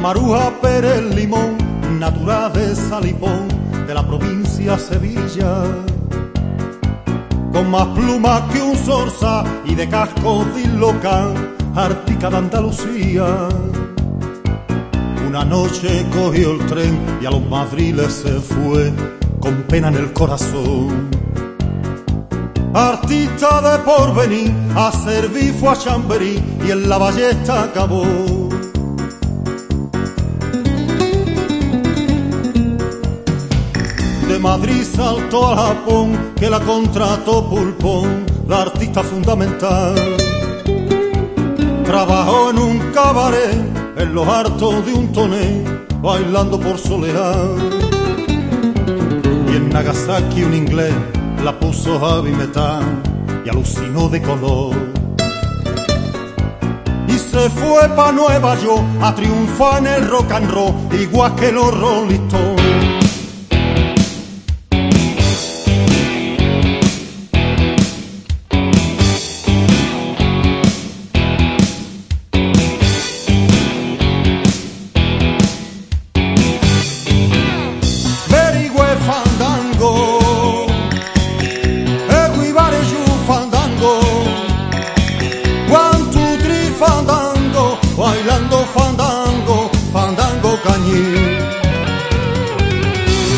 Maruja Pérez Limón, natural de Salipón, de la provincia Sevilla. Con más plumas que un zorza y de casco dislocan, ártica de Andalucía. Una noche cogió el tren y a los madriles se fue con pena en el corazón. Artista de porvenir, a servir fue a Chamberí y en la ballesta acabó. Madrid saltó a Japón, que la contrató Pulpón, la artista fundamental. Trabajó en un cabaret, en los hartos de un toné, bailando por soledad. Y en Nagasaki un inglés la puso Javi Metal y alucinó de color. Y se fue pa' Nueva York a triunfar en el rock and roll, igual que los Rolling.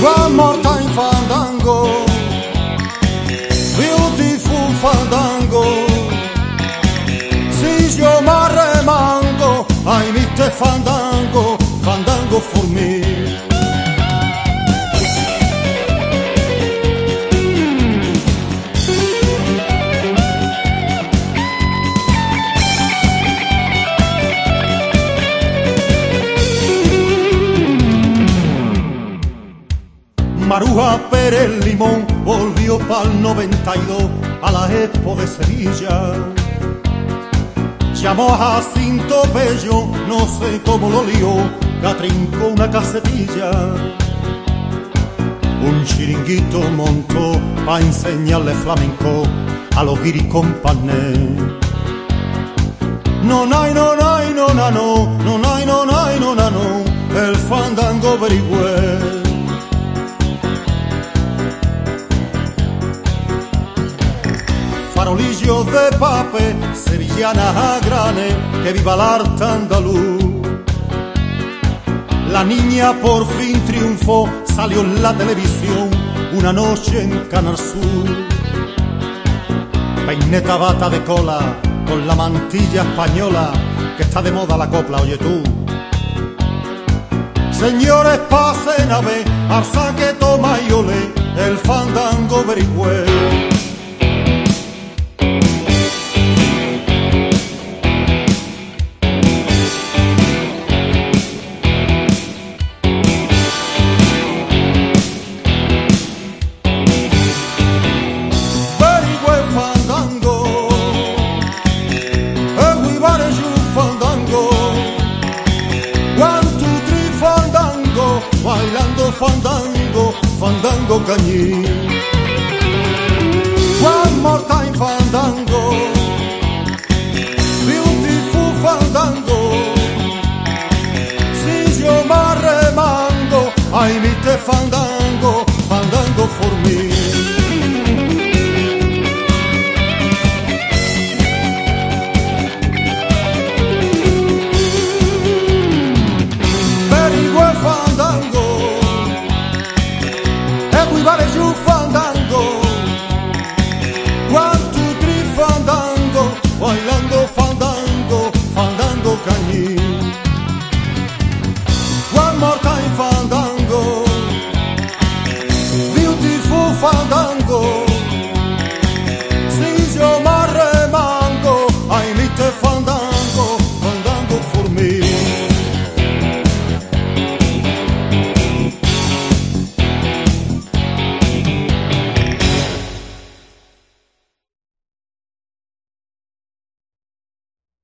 One more time fandango. Beautiful fandango. Si yo me remango I meet the fandango Maruja Pérez Limón volvió pa'l 92 a la Expo de Sevilla. Llamó a Jacinto Bello, no sé cómo lo lió, la una casetilla. Un chiringuito montó pa' enseñarle flamenco a los guiri compañeros. No, no, no, no, no, no, no, no, no, no, no, no, el fandango very farolillos de papel, sevillanas a grane, que viva el arte andaluz. La niña por fin triunfó, salió en la televisión, una noche en Canal Sur. Peineta bata de cola, con la mantilla española, que está de moda la copla, oye tú. Señores, pasen a ver, al que toma y el fandango very fandango, fandango cañí. One more time fandango. Beautiful fandango. Si yo me remango I meet fandango, fandango morta em fandango. Beautiful fandango.